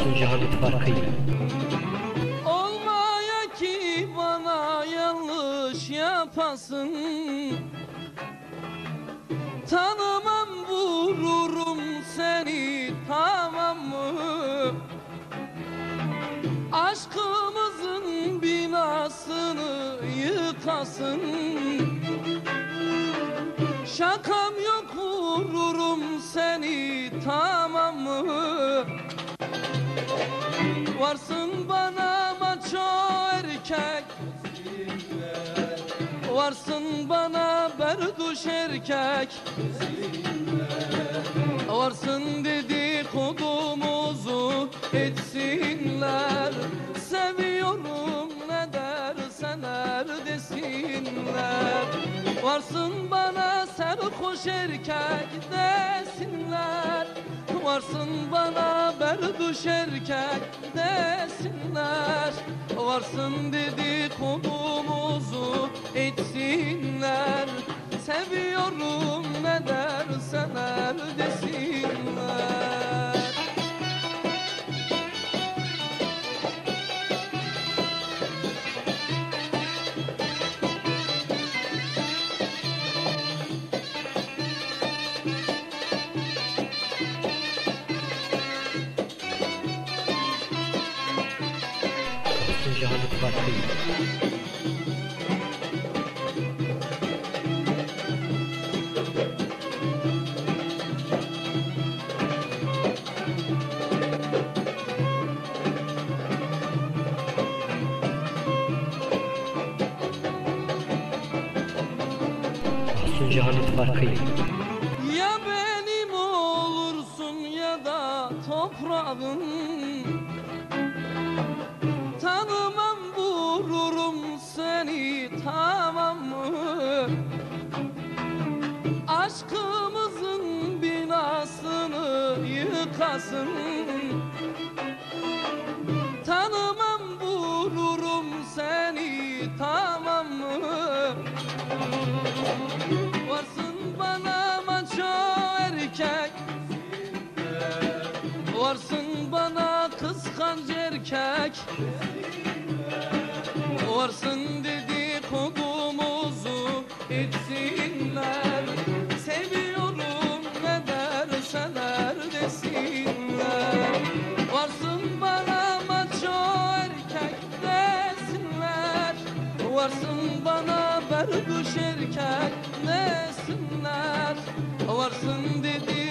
Olsun cihanın farkıyla. Olmaya ki bana yanlış yapasın Tanımam vururum seni tamam mı? Aşkımızın binasını yıkasın Şakam Varsın bana maço erkek. Varsın bana berduş erkek. Varsın dedikodumuzu etsinler. Seviyorum ne derseler desinler. Varsın bana serhoş erkek desinler Varsın bana berduş erkek desinler. Varsın dedikodumuzu etsinler. Seviyorum Olsun cihanın farkıyla. Ya benim olursun ya da toprağın tamam mı? Aşkımızın binasını yıkasın Tanımam vururum seni tamam mı? Varsın bana maço erkek Varsın bana kıskanç erkek Varsın Varsın bana berduş erkek desinler Varsın dedi